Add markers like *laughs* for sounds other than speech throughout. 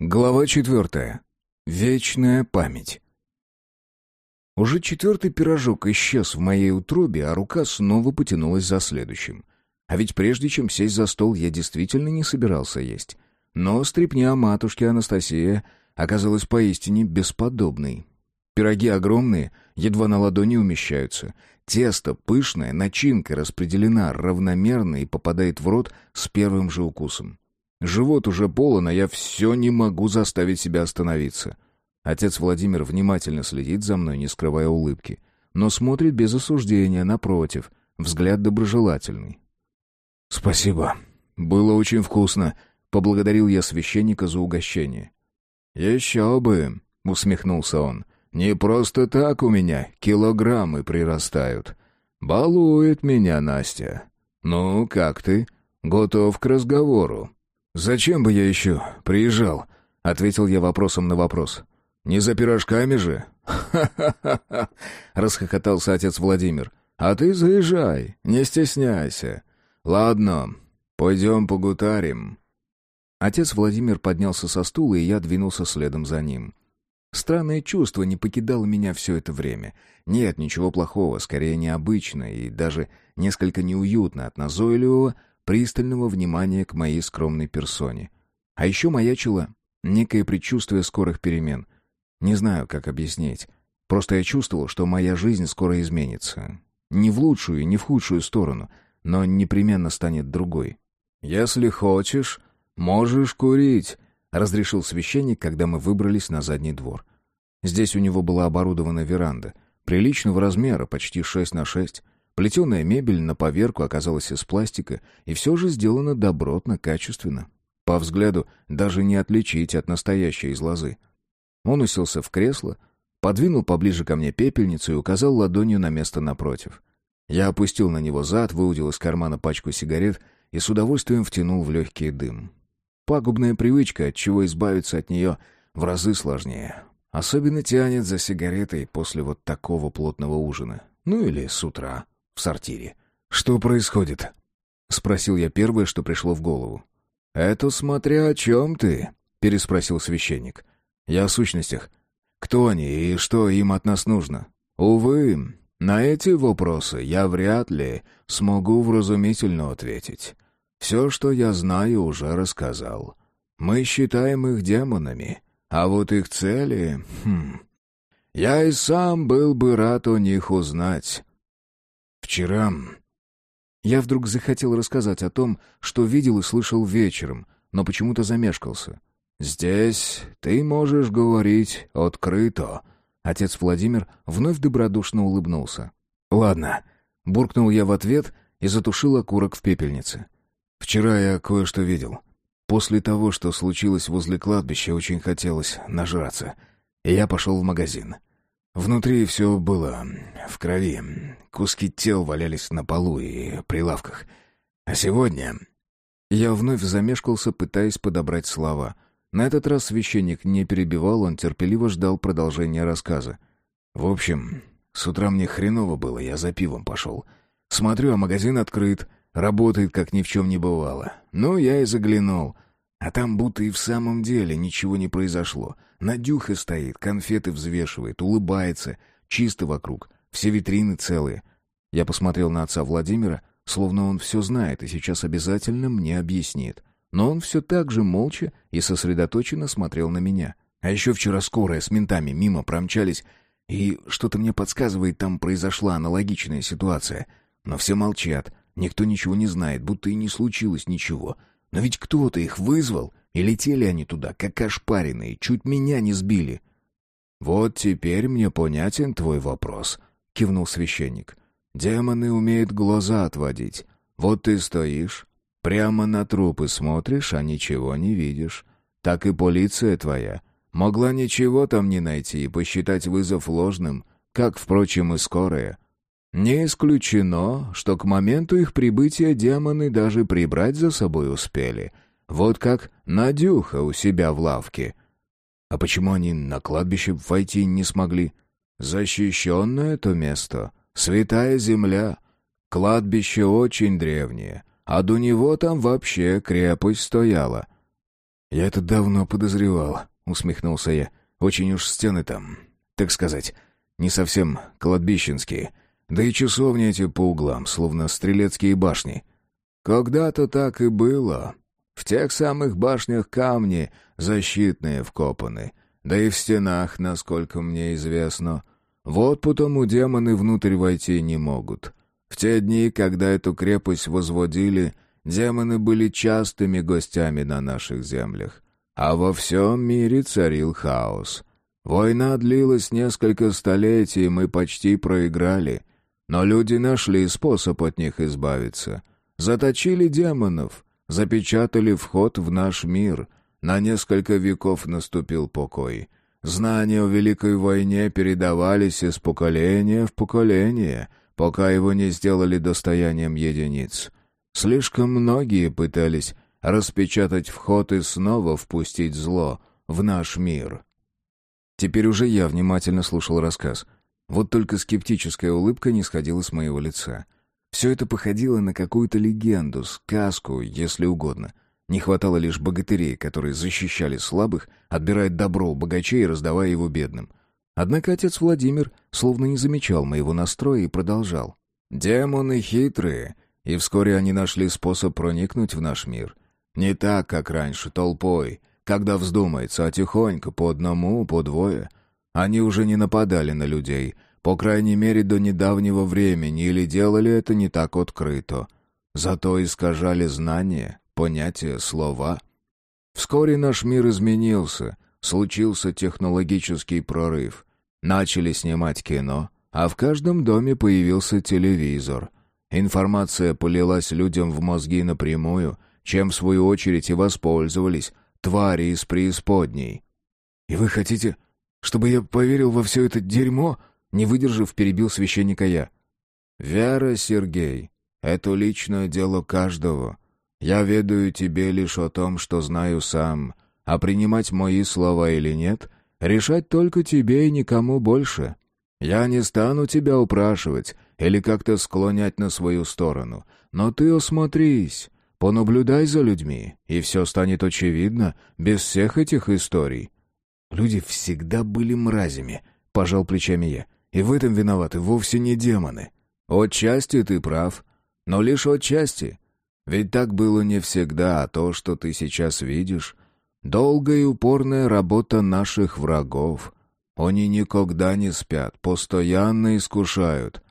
Глава четвертая. Вечная память. Уже четвертый пирожок исчез в моей утробе, а рука снова потянулась за следующим. А ведь прежде чем сесть за стол, я действительно не собирался есть. Но стряпня матушки Анастасия оказалась поистине бесподобной. Пироги огромные, едва на ладони умещаются. Тесто пышное, начинка распределена равномерно и попадает в рот с первым же укусом. Живот уже полон, а я все не могу заставить себя остановиться. Отец Владимир внимательно следит за мной, не скрывая улыбки. Но смотрит без осуждения, напротив. Взгляд доброжелательный. «Спасибо. Было очень вкусно», — поблагодарил я священника за угощение. «Еще бы», — усмехнулся он. Не просто так у меня килограммы прирастают. Балует меня Настя. Ну, как ты? Готов к разговору? Зачем бы я еще приезжал? Ответил я вопросом на вопрос. Не за пирожками же? Ха-ха-ха! *laughs* Расхохотался отец Владимир. А ты заезжай, не стесняйся. Ладно, пойдем погутарим. Отец Владимир поднялся со стула, и я двинулся следом за ним. Странное чувство не покидало меня все это время. Нет, ничего плохого, скорее необычно и даже несколько неуютно от назойливого, пристального внимания к моей скромной персоне. А еще маячило некое предчувствие скорых перемен. Не знаю, как объяснить. Просто я чувствовал, что моя жизнь скоро изменится. Не в лучшую, не в худшую сторону, но непременно станет другой. «Если хочешь, можешь курить», разрешил священник, когда мы выбрались на задний двор. Здесь у него была оборудована веранда, приличного размера, почти шесть на шесть. Плетеная мебель на поверку оказалась из пластика, и все же сделана добротно, качественно. По взгляду даже не отличить от настоящей из лозы. Он уселся в кресло, подвинул поближе ко мне пепельницу и указал ладонью на место напротив. Я опустил на него зад, выудил из кармана пачку сигарет и с удовольствием втянул в легкий дым. Пагубная привычка, от чего избавиться от нее в разы сложнее. Особенно тянет за сигаретой после вот такого плотного ужина. Ну или с утра, в сортире. «Что происходит?» — спросил я первое, что пришло в голову. «Это смотря о чем ты?» — переспросил священник. «Я о сущностях. Кто они и что им от нас нужно?» «Увы, на эти вопросы я вряд ли смогу вразумительно ответить. Все, что я знаю, уже рассказал. Мы считаем их демонами, а вот их цели... Хм... Я и сам был бы рад у них узнать. Вчера... Я вдруг захотел рассказать о том, что видел и слышал вечером, но почему-то замешкался. «Здесь ты можешь говорить открыто». Отец Владимир вновь добродушно улыбнулся. «Ладно», — буркнул я в ответ и затушил окурок в пепельнице. Вчера я кое-что видел. После того, что случилось возле кладбища, очень хотелось нажраться. И я пошел в магазин. Внутри все было в крови. Куски тел валялись на полу и прилавках. А сегодня... Я вновь замешкался, пытаясь подобрать слова. На этот раз священник не перебивал, он терпеливо ждал продолжения рассказа. В общем, с утра мне хреново было, я за пивом пошел. Смотрю, а магазин открыт. Работает, как ни в чем не бывало. Ну, я и заглянул. А там будто и в самом деле ничего не произошло. Надюха стоит, конфеты взвешивает, улыбается. Чисто вокруг, все витрины целые. Я посмотрел на отца Владимира, словно он все знает и сейчас обязательно мне объяснит. Но он все так же молча и сосредоточенно смотрел на меня. А еще вчера скорая с ментами мимо промчались, и что-то мне подсказывает, там произошла аналогичная ситуация. Но все молчат, Никто ничего не знает, будто и не случилось ничего. Но ведь кто-то их вызвал, и летели они туда, как ошпаренные, чуть меня не сбили. «Вот теперь мне понятен твой вопрос», — кивнул священник. «Демоны умеют глаза отводить. Вот ты стоишь, прямо на трупы смотришь, а ничего не видишь. Так и полиция твоя. Могла ничего там не найти и посчитать вызов ложным, как, впрочем, и скорая. Не исключено, что к моменту их прибытия демоны даже прибрать за собой успели. Вот как Надюха у себя в лавке. А почему они на кладбище войти не смогли? Защищенное то место, святая земля. Кладбище очень древнее, а до него там вообще крепость стояла. «Я это давно подозревал», — усмехнулся я. «Очень уж стены там, так сказать, не совсем кладбищенские. Да и часовни эти по углам, словно стрелецкие башни». «Когда-то так и было. В тех самых башнях камни защитные вкопаны, да и в стенах, насколько мне известно. Вот потому демоны внутрь войти не могут. В те дни, когда эту крепость возводили, демоны были частыми гостями на наших землях. А во всем мире царил хаос. Война длилась несколько столетий, мы почти проиграли. Но люди нашли способ от них избавиться. Заточили демонов, запечатали вход в наш мир. На несколько веков наступил покой. Знания о Великой войне передавались из поколения в поколение, пока его не сделали достоянием единиц. Слишком многие пытались распечатать вход и снова впустить зло в наш мир. Теперь уже я внимательно слушал рассказ. Вот только скептическая улыбка не сходила с моего лица. Все это походило на какую-то легенду, сказку, если угодно — не хватало лишь богатырей, которые защищали слабых, отбирая добро у богачей и раздавая его бедным. Однако отец Владимир словно не замечал моего настроя и продолжал. «Демоны хитрые, и вскоре они нашли способ проникнуть в наш мир. Не так, как раньше, толпой, когда вздумается, а тихонько, по одному, по двое. Они уже не нападали на людей, по крайней мере, до недавнего времени, или делали это не так открыто. Зато искажали знания, понятия, слова. Вскоре наш мир изменился, случился технологический прорыв. Начали снимать кино, а в каждом доме появился телевизор. Информация полилась людям в мозги напрямую, чем в свою очередь и воспользовались твари из преисподней. «И вы хотите, чтобы я поверил во все это дерьмо?» Не выдержав, перебил священника я. «Вера, Сергей, это личное дело каждого. Я ведаю тебе лишь о том, что знаю сам, а принимать мои слова или нет, решать только тебе и никому больше. Я не стану тебя упрашивать или как-то склонять на свою сторону, но ты осмотрись, понаблюдай за людьми, и все станет очевидно без всех этих историй». «Люди всегда были мразями», — пожал плечами я, «и в этом виноваты вовсе не демоны». «Отчасти ты прав, но лишь отчасти». Ведь так было не всегда, а то, что ты сейчас видишь, долгая и упорная работа наших врагов. Они никогда не спят, постоянно искушают.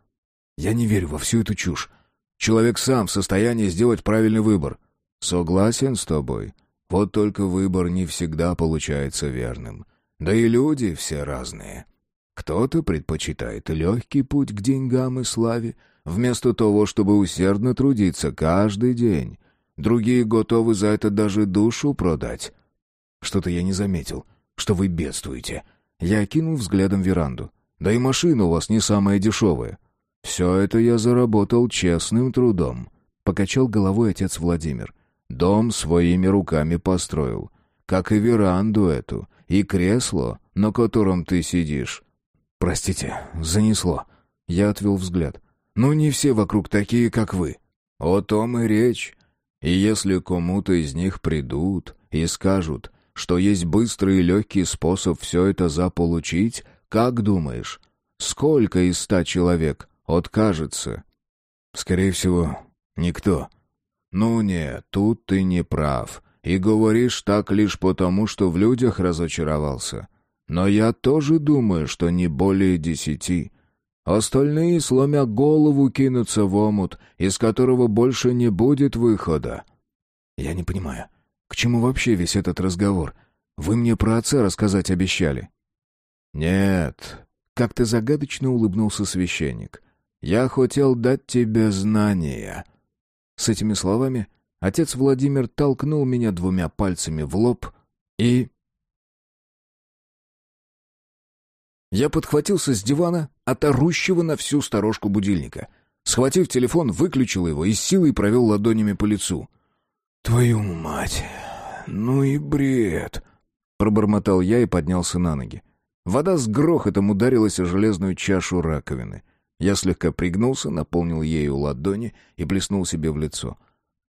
Я не верю во всю эту чушь. Человек сам в состоянии сделать правильный выбор. Согласен с тобой. Вот только выбор не всегда получается верным. Да и люди все разные. Кто-то предпочитает легкий путь к деньгам и славе, вместо того, чтобы усердно трудиться каждый день. Другие готовы за это даже душу продать. Что-то я не заметил, что вы бедствуете. Я окинул взглядом веранду. Да и машина у вас не самая дешевая. Все это я заработал честным трудом. Покачал головой отец Владимир. Дом своими руками построил. Как и веранду эту, и кресло, на котором ты сидишь. Простите, занесло. Я отвел взгляд. Но не все вокруг такие, как вы. О том и речь. И если кому-то из них придут и скажут, что есть быстрый и легкий способ все это заполучить, как думаешь, сколько из ста человек откажется? Скорее всего, никто. Ну нет, тут ты не прав. И говоришь так лишь потому, что в людях разочаровался. Но я тоже думаю, что не более десяти. Остальные, сломя голову, кинутся в омут, из которого больше не будет выхода. Я не понимаю, к чему вообще весь этот разговор? Вы мне про отца рассказать обещали. Нет, как-то загадочно улыбнулся священник. Я хотел дать тебе знания. С этими словами отец Владимир толкнул меня двумя пальцами в лоб и Я подхватился с дивана от орущего на всю сторожку будильника. Схватив телефон, выключил его и с силой провел ладонями по лицу. «Твою мать! Ну и бред!» Пробормотал я и поднялся на ноги. Вода с грохотом ударилась о железную чашу раковины. Я слегка пригнулся, наполнил ею ладони и плеснул себе в лицо.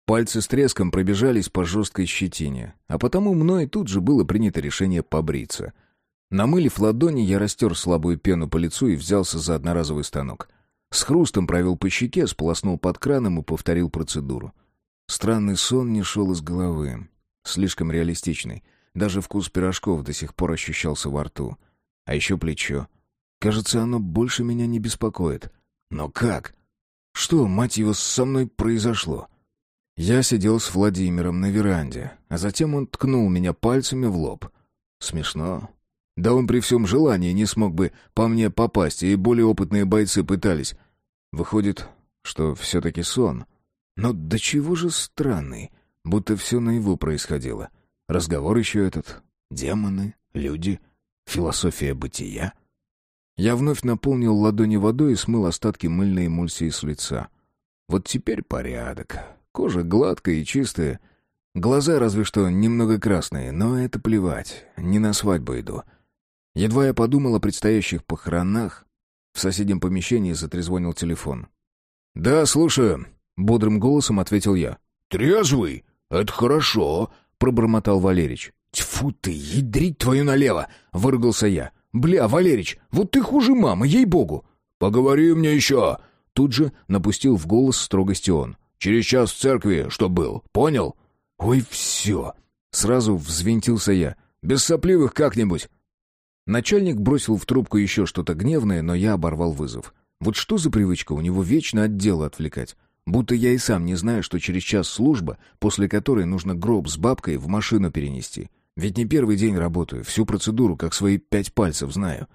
Пальцы с треском пробежались по жесткой щетине, а потому мной тут же было принято решение побриться. Намылив ладони, я растер слабую пену по лицу и взялся за одноразовый станок. С хрустом провел по щеке, сполоснул под краном и повторил процедуру. Странный сон не шел из головы. Слишком реалистичный. Даже вкус пирожков до сих пор ощущался во рту. А еще плечо. Кажется, оно больше меня не беспокоит. Но как? Что, мать его, со мной произошло? Я сидел с Владимиром на веранде, а затем он ткнул меня пальцами в лоб. Смешно. Да он при всем желании не смог бы по мне попасть, и более опытные бойцы пытались. Выходит, что все-таки сон. Но до чего же странный, будто все наяву происходило. Разговор еще этот, демоны, люди, философия бытия. Я вновь наполнил ладони водой и смыл остатки мыльной эмульсии с лица. Вот теперь порядок. Кожа гладкая и чистая. Глаза разве что немного красные, но это плевать. Не на свадьбу иду. Едва я подумал о предстоящих похоронах, в соседнем помещении затрезвонил телефон. «Да, слушаю», — бодрым голосом ответил я. «Трезвый? Это хорошо», — пробормотал Валерич. «Тьфу ты, ядрить твою налево!» — выругался я. «Бля, Валерич, вот ты хуже мамы, ей-богу!» «Поговори мне еще!» Тут же напустил в голос строгости он. «Через час в церкви, что был, понял?» «Ой, все!» Сразу взвинтился я. «Без сопливых как-нибудь!» Начальник бросил в трубку еще что-то гневное, но я оборвал вызов. Вот что за привычка у него вечно от дела отвлекать? Будто я и сам не знаю, что через час служба, после которой нужно гроб с бабкой в машину перенести. Ведь не первый день работаю, всю процедуру, как свои пять пальцев, знаю.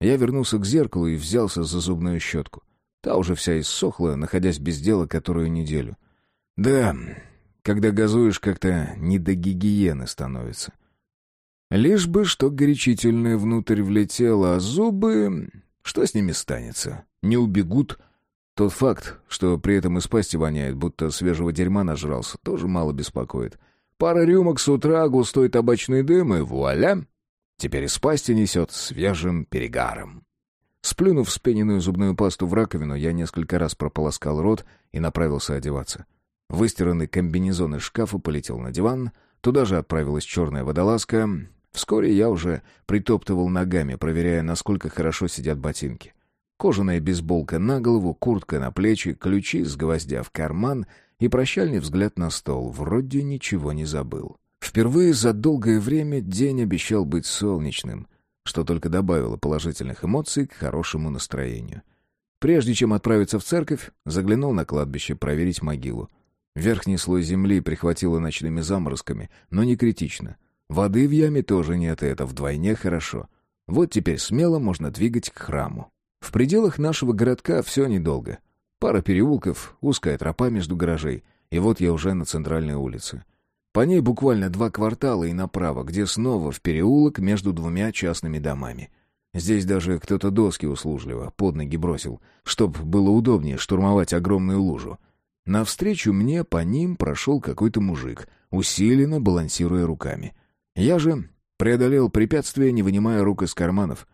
Я вернулся к зеркалу и взялся за зубную щетку. Та уже вся иссохла, находясь без дела которую неделю. Да, когда газуешь, как-то не до гигиены становится. Лишь бы что горячительное внутрь влетело, а зубы... Что с ними станется? Не убегут? Тот факт, что при этом из пасти воняет, будто свежего дерьма нажрался, тоже мало беспокоит. Пара рюмок с утра, густой табачный дым и вуаля! Теперь из пасти несет свежим перегаром. Сплюнув спененную зубную пасту в раковину, я несколько раз прополоскал рот и направился одеваться. Выстиранный комбинезон из шкафа полетел на диван, туда же отправилась черная водолазка, Вскоре я уже притоптывал ногами, проверяя, насколько хорошо сидят ботинки. Кожаная бейсболка на голову, куртка на плечи, ключи с гвоздя в карман и прощальный взгляд на стол. Вроде ничего не забыл. Впервые за долгое время день обещал быть солнечным, что только добавило положительных эмоций к хорошему настроению. Прежде чем отправиться в церковь, заглянул на кладбище проверить могилу. Верхний слой земли прихватило ночными заморозками, но не критично. Воды в яме тоже нет, и это вдвойне хорошо. Вот теперь смело можно двигать к храму. В пределах нашего городка все недолго. Пара переулков, узкая тропа между гаражей, и вот я уже на центральной улице. По ней буквально два квартала и направо, где снова в переулок между двумя частными домами. Здесь даже кто-то доски услужливо под ноги бросил, чтоб было удобнее штурмовать огромную лужу. Навстречу мне по ним прошел какой-то мужик, усиленно балансируя руками — я же преодолел препятствие, не вынимая рук из карманов.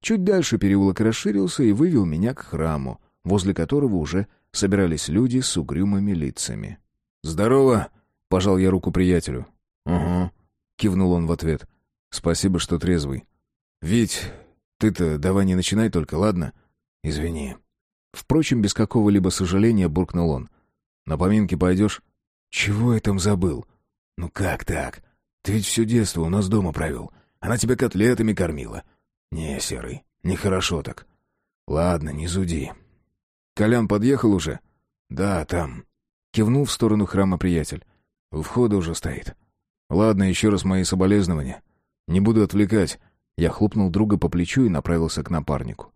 Чуть дальше переулок расширился и вывел меня к храму, возле которого уже собирались люди с угрюмыми лицами. «Здорово!» — пожал я руку приятелю. «Угу», — кивнул он в ответ. «Спасибо, что трезвый. Ведь ты-то давай не начинай только, ладно? Извини». Впрочем, без какого-либо сожаления буркнул он. «На поминки пойдешь?» «Чего я там забыл?» «Ну как так? Ты ведь все детство у нас дома провел. Она тебя котлетами кормила. Не, Серый, нехорошо так. Ладно, не зуди. Колян подъехал уже? Да, там. Кивнул в сторону храма приятель. У входа уже стоит. Ладно, еще раз мои соболезнования. Не буду отвлекать. Я хлопнул друга по плечу и направился к напарнику.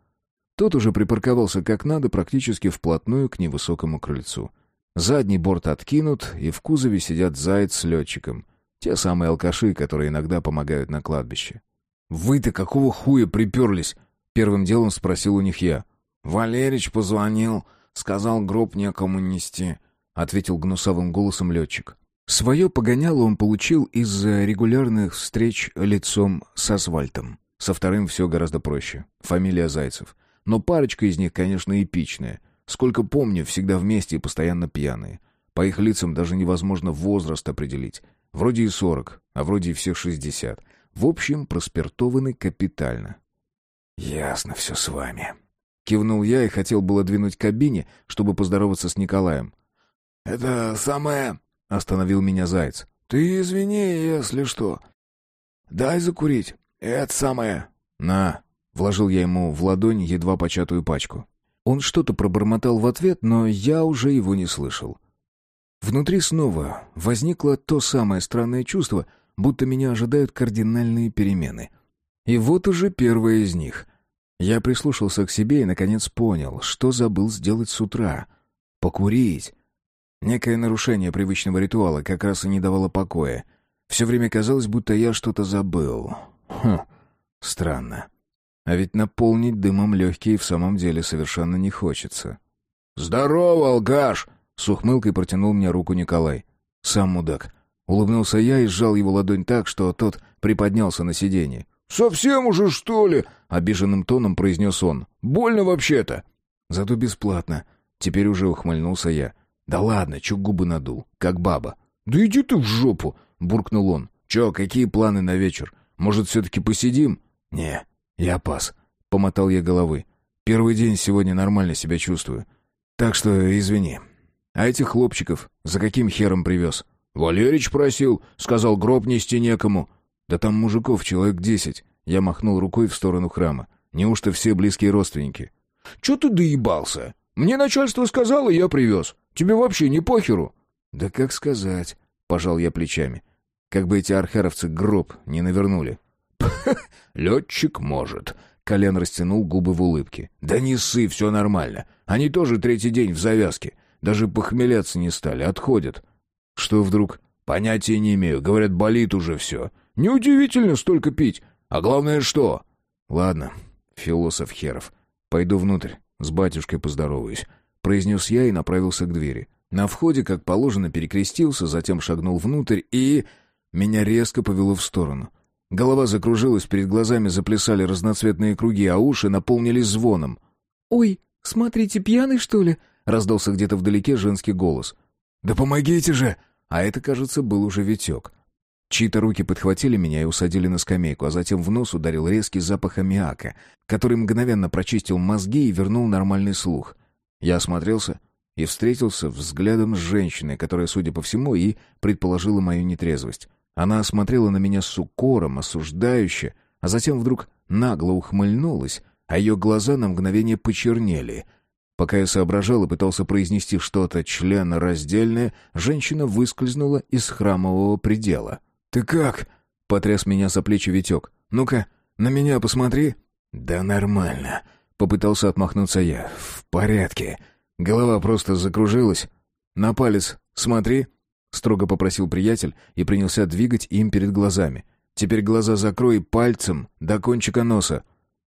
Тот уже припарковался как надо, практически вплотную к невысокому крыльцу. Задний борт откинут, и в кузове сидят заяц с летчиком — те самые алкаши, которые иногда помогают на кладбище. «Вы-то какого хуя приперлись?» — первым делом спросил у них я. «Валерич позвонил, сказал гроб некому нести», — ответил гнусовым голосом летчик. Свое погоняло он получил из-за регулярных встреч лицом с асфальтом. Со вторым все гораздо проще. Фамилия Зайцев. Но парочка из них, конечно, эпичная. Сколько помню, всегда вместе и постоянно пьяные. По их лицам даже невозможно возраст определить. Вроде и сорок, а вроде и всех шестьдесят. В общем, проспиртованы капитально. «Ясно все с вами», — кивнул я и хотел было двинуть к кабине, чтобы поздороваться с Николаем. «Это самое...» — остановил меня Заяц. «Ты извини, если что. Дай закурить. Это самое...» «На!» — вложил я ему в ладонь едва початую пачку. Он что-то пробормотал в ответ, но я уже его не слышал. Внутри снова возникло то самое странное чувство, будто меня ожидают кардинальные перемены. И вот уже первая из них. Я прислушался к себе и, наконец, понял, что забыл сделать с утра. Покурить. Некое нарушение привычного ритуала как раз и не давало покоя. Все время казалось, будто я что-то забыл. Хм, странно. А ведь наполнить дымом легкие в самом деле совершенно не хочется. «Здорово, алкаш!» — с ухмылкой протянул мне руку Николай. «Сам мудак». Улыбнулся я и сжал его ладонь так, что тот приподнялся на сиденье. «Совсем уже, что ли?» — обиженным тоном произнес он. «Больно вообще-то». «Зато бесплатно». Теперь уже ухмыльнулся я. «Да ладно, чё губы надул, как баба». «Да иди ты в жопу!» — буркнул он. «Чё, какие планы на вечер? Может, все-таки посидим?» «Не, я пас», — помотал я головой. «Первый день сегодня нормально себя чувствую. Так что извини. А этих хлопчиков за каким хером привез?» «Валерич просил, сказал, гроб нести некому». «Да там мужиков человек десять». Я махнул рукой в сторону храма. «Неужто все близкие родственники?» «Чё ты доебался? Мне начальство сказало, я привез. Тебе вообще не похеру?» «Да как сказать?» — пожал я плечами. «Как бы эти архаровцы гроб не навернули». *laughs* «Летчик может». Колян растянул губы в улыбке. «Да не ссы, все нормально. Они тоже третий день в завязке. Даже похмеляться не стали, отходят. Что вдруг? Понятия не имею. Говорят, болит уже все. Неудивительно столько пить. А главное что? Ладно, философ херов. Пойду внутрь, с батюшкой поздороваюсь. Произнес я и направился к двери. На входе, как положено, перекрестился, затем шагнул внутрь и... Меня резко повело в сторону. Голова закружилась, перед глазами заплясали разноцветные круги, а уши наполнились звоном. «Ой, смотрите, пьяный, что ли?» — раздался где-то вдалеке женский голос. «Да помогите же!» А это, кажется, был уже Витек. Чьи-то руки подхватили меня и усадили на скамейку, а затем в нос ударил резкий запах аммиака, который мгновенно прочистил мозги и вернул нормальный слух. Я осмотрелся и встретился взглядом с женщиной, которая, судя по всему, и предположила мою нетрезвость. Она осмотрела на меня с укором, осуждающе, а затем вдруг нагло ухмыльнулась, а ее глаза на мгновение почернели — Пока я соображал и пытался произнести что-то членораздельное, женщина выскользнула из храмового предела. «Ты как?» — потряс меня за плечи Витек. «Ну-ка, на меня посмотри». «Да нормально», — попытался отмахнуться я. «В порядке». Голова просто закружилась. «На палец смотри», — строго попросил приятель и принялся двигать им перед глазами. «Теперь глаза закрой пальцем до кончика носа».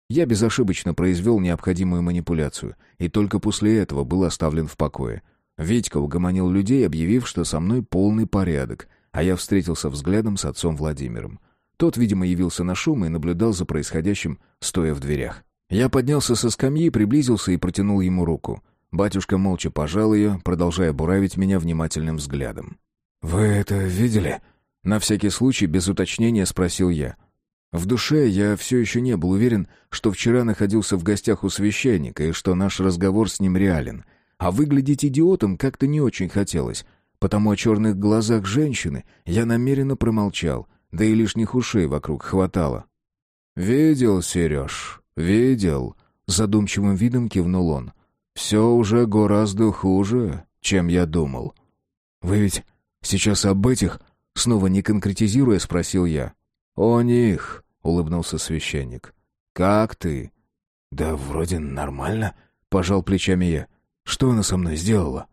Я безошибочно произвел необходимую манипуляцию, и только после этого был оставлен в покое. Витька угомонил людей, объявив, что со мной полный порядок, а я встретился взглядом с отцом Владимиром. Тот, видимо, явился на шум и наблюдал за происходящим, стоя в дверях. Я поднялся со скамьи, приблизился и протянул ему руку. Батюшка молча пожал ее, продолжая буравить меня внимательным взглядом. «Вы это видели?» На всякий случай, без уточнения, спросил я. В душе я все еще не был уверен, что вчера находился в гостях у священника и что наш разговор с ним реален. А выглядеть идиотом как-то не очень хотелось, потому о черных глазах женщины я намеренно промолчал, да и лишних ушей вокруг хватало. «Видел, Сереж, видел», — задумчивым видом кивнул он. «Все уже гораздо хуже, чем я думал». «Вы ведь сейчас об этих?» — снова не конкретизируя, спросил я. «О них!» — улыбнулся священник. «Как ты?» «Да вроде нормально», — пожал плечами я. «Что она со мной сделала?»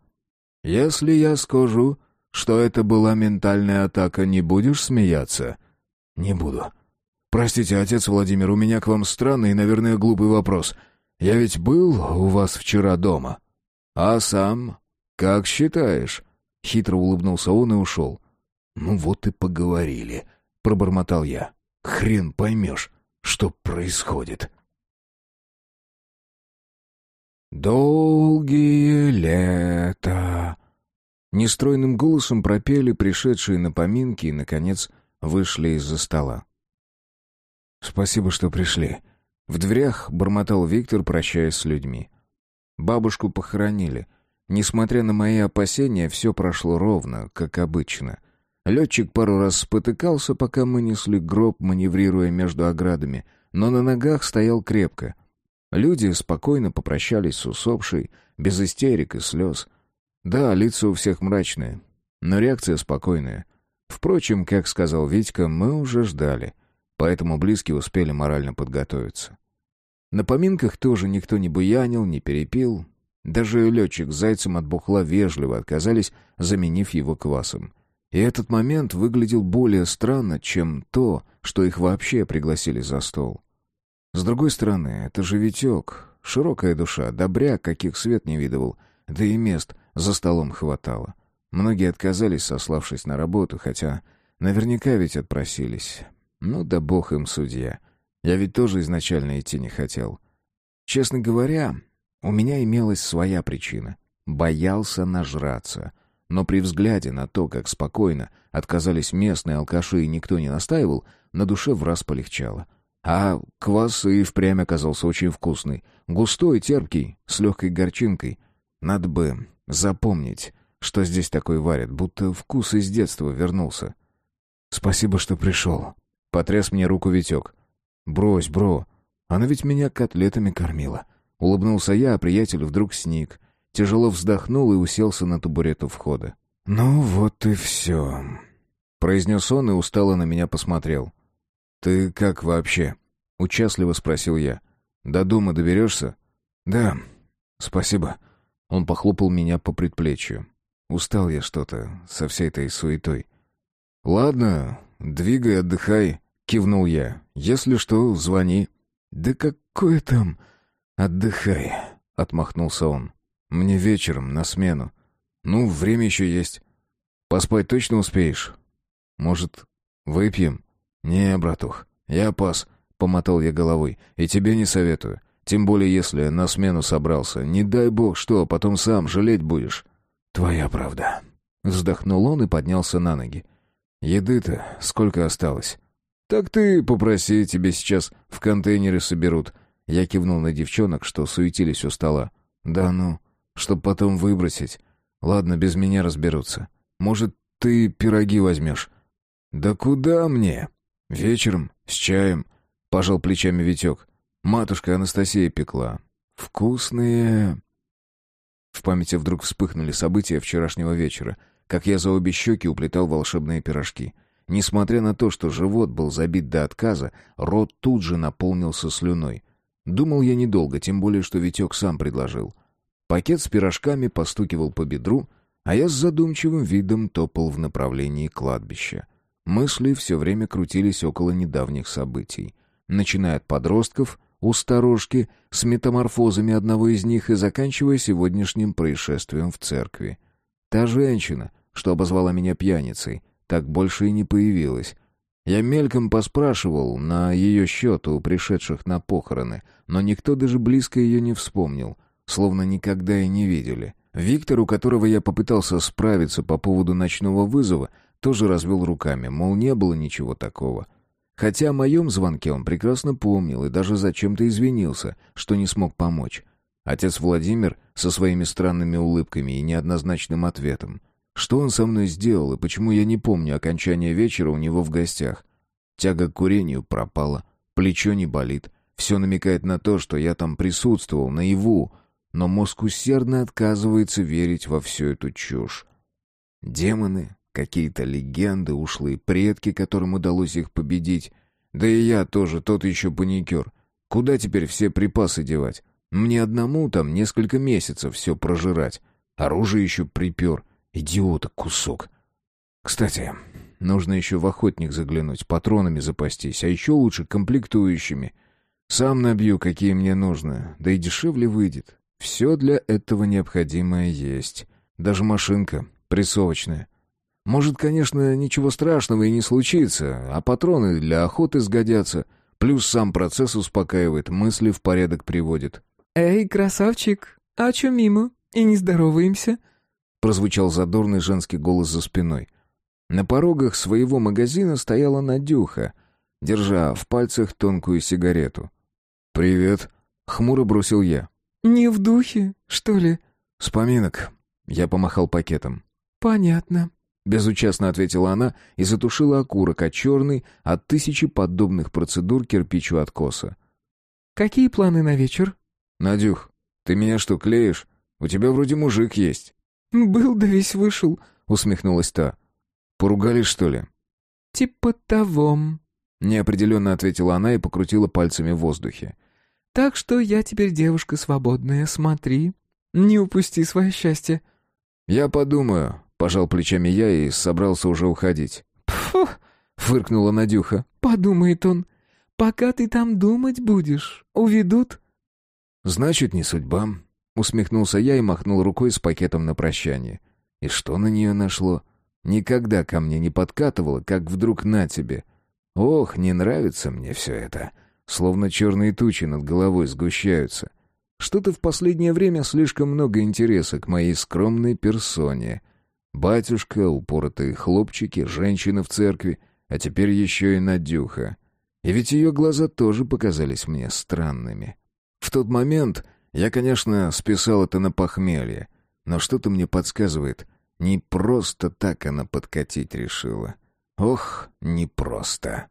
«Если я скажу, что это была ментальная атака, не будешь смеяться?» «Не буду. Простите, отец Владимир, у меня к вам странный и, наверное, глупый вопрос. Я ведь был у вас вчера дома?» «А сам? Как считаешь?» Хитро улыбнулся он и ушел. «Ну вот и поговорили», пробормотал я. Хрен поймешь, что происходит. Долгие лета Нестройным голосом пропели пришедшие на поминки и, наконец, вышли из-за стола. «Спасибо, что пришли». В дверях бормотал Виктор, прощаясь с людьми. Бабушку похоронили. Несмотря на мои опасения, все прошло ровно, как обычно. Летчик пару раз спотыкался, пока мы несли гроб, маневрируя между оградами, но на ногах стоял крепко. Люди спокойно попрощались с усопшей, без истерик и слез. Да, лица у всех мрачные, но реакция спокойная. Впрочем, как сказал Витька, мы уже ждали, поэтому близкие успели морально подготовиться. На поминках тоже никто не буянил, не перепил. Даже летчик с зайцем от бухла вежливо отказались, заменив его квасом. И этот момент выглядел более странно, чем то, что их вообще пригласили за стол. С другой стороны, это же Витек, широкая душа, добряк, каких свет не видывал, да и мест за столом хватало. Многие отказались, сославшись на работу, хотя наверняка ведь отпросились. Ну да бог им судья. Я ведь тоже изначально идти не хотел. Честно говоря, у меня имелась своя причина. Боялся нажраться. Но при взгляде на то, как спокойно отказались местные алкаши и никто не настаивал, на душе враз полегчало. А квас и впрямь оказался очень вкусный. Густой, терпкий, с легкой горчинкой. Надо бы запомнить, что здесь такое варят, будто вкус из детства вернулся. «Спасибо, что пришел», — потряс мне руку Витек. «Брось, бро, она ведь меня котлетами кормила». Улыбнулся я, а приятель вдруг сник. Тяжело вздохнул и уселся на табурет у входа. «Ну вот и все», — произнес он и устало на меня посмотрел. «Ты как вообще?» — участливо спросил я. «До дома доберешься?» «Да, спасибо». Он похлопал меня по предплечью. Устал я что-то со всей этой суетой. «Ладно, двигай, отдыхай», — кивнул я. «Если что, звони». «Да какое там...» «Отдыхай», — отмахнулся он. «Мне вечером, на смену. Ну, время еще есть. Поспать точно успеешь? Может, выпьем?» «Не, братух, я пас», — помотал я головой. «И тебе не советую. Тем более, если на смену собрался. Не дай бог что, потом сам жалеть будешь». «Твоя правда». Вздохнул он и поднялся на ноги. «Еды-то сколько осталось?» «Так ты попроси, тебе сейчас в контейнеры соберут». Я кивнул на девчонок, что суетились у стола. «Да ну, чтоб потом выбросить. Ладно, без меня разберутся. Может, ты пироги возьмешь?» «Да куда мне?» «Вечером, с чаем», — пожал плечами Витек. «Матушка Анастасия пекла. Вкусные...» В памяти вдруг вспыхнули события вчерашнего вечера, как я за обе щеки уплетал волшебные пирожки. Несмотря на то, что живот был забит до отказа, рот тут же наполнился слюной. Думал я недолго, тем более, что Витек сам предложил. Пакет с пирожками постукивал по бедру, а я с задумчивым видом топал в направлении кладбища. Мысли все время крутились около недавних событий. Начиная от подростков, у сторожки, с метаморфозами одного из них и заканчивая сегодняшним происшествием в церкви. Та женщина, что обозвала меня пьяницей, так больше и не появилась. Я мельком поспрашивал на ее счет у пришедших на похороны, но никто даже близко ее не вспомнил, словно никогда и не видели. Виктор, у которого я попытался справиться по поводу ночного вызова, тоже развел руками, мол, не было ничего такого. Хотя о моем звонке он прекрасно помнил и даже зачем-то извинился, что не смог помочь. Отец Владимир со своими странными улыбками и неоднозначным ответом. Что он со мной сделал и почему я не помню окончания вечера у него в гостях? Тяга к курению пропала, плечо не болит. Все намекает на то, что я там присутствовал, наяву, но мозг усердно отказывается верить во всю эту чушь. Демоны, Какие-то легенды, ушлые предки, которым удалось их победить. Да и я тоже тот еще паникер. Куда теперь все припасы девать? Мне одному там несколько месяцев все прожирать. Оружие еще припер. Идиота кусок. Кстати, нужно еще в охотник заглянуть, патронами запастись, а еще лучше комплектующими. Сам набью, какие мне нужны, да и дешевле выйдет. Все для этого необходимое есть. Даже машинка, прессовочная. Может, конечно, ничего страшного и не случится, а патроны для охоты сгодятся. Плюс сам процесс успокаивает, мысли в порядок приводит. «Эй, красавчик, а чё мимо? И не здороваемся?» — прозвучал задорный женский голос за спиной. На порогах своего магазина стояла Надюха, держа в пальцах тонкую сигарету. «Привет», — хмуро бросил я. «Не в духе, что ли?» «С поминок». Я помахал пакетом. «Понятно», — безучастно ответила она и затушила окурок, а черный от тысячи подобных процедур кирпичу откоса. «Какие планы на вечер?» «Надюх, ты меня что, клеишь? У тебя вроде мужик есть». «Был да весь вышел», — усмехнулась та. «Поругались, что ли?» «Типа того», — неопределенно ответила она и покрутила пальцами в воздухе. «Так что я теперь девушка свободная, смотри, не упусти свое счастье». «Я подумаю», — пожал плечами я и собрался уже уходить. «Пфу!» — фыркнула Надюха. «Подумает он. Пока ты там думать будешь, уведут». «Значит, не судьба», — усмехнулся я и махнул рукой с пакетом на прощание. «И что на нее нашло? Никогда ко мне не подкатывало, как вдруг на тебе. Ох, не нравится мне все это. Словно черные тучи над головой сгущаются. Что-то в последнее время слишком много интереса к моей скромной персоне. Батюшка, упоротые хлопчики, женщина в церкви, а теперь еще и Надюха. И ведь ее глаза тоже показались мне странными. В тот момент я, конечно, списал это на похмелье, но что-то мне подсказывает — не просто так она подкатить решила. Ох, не просто.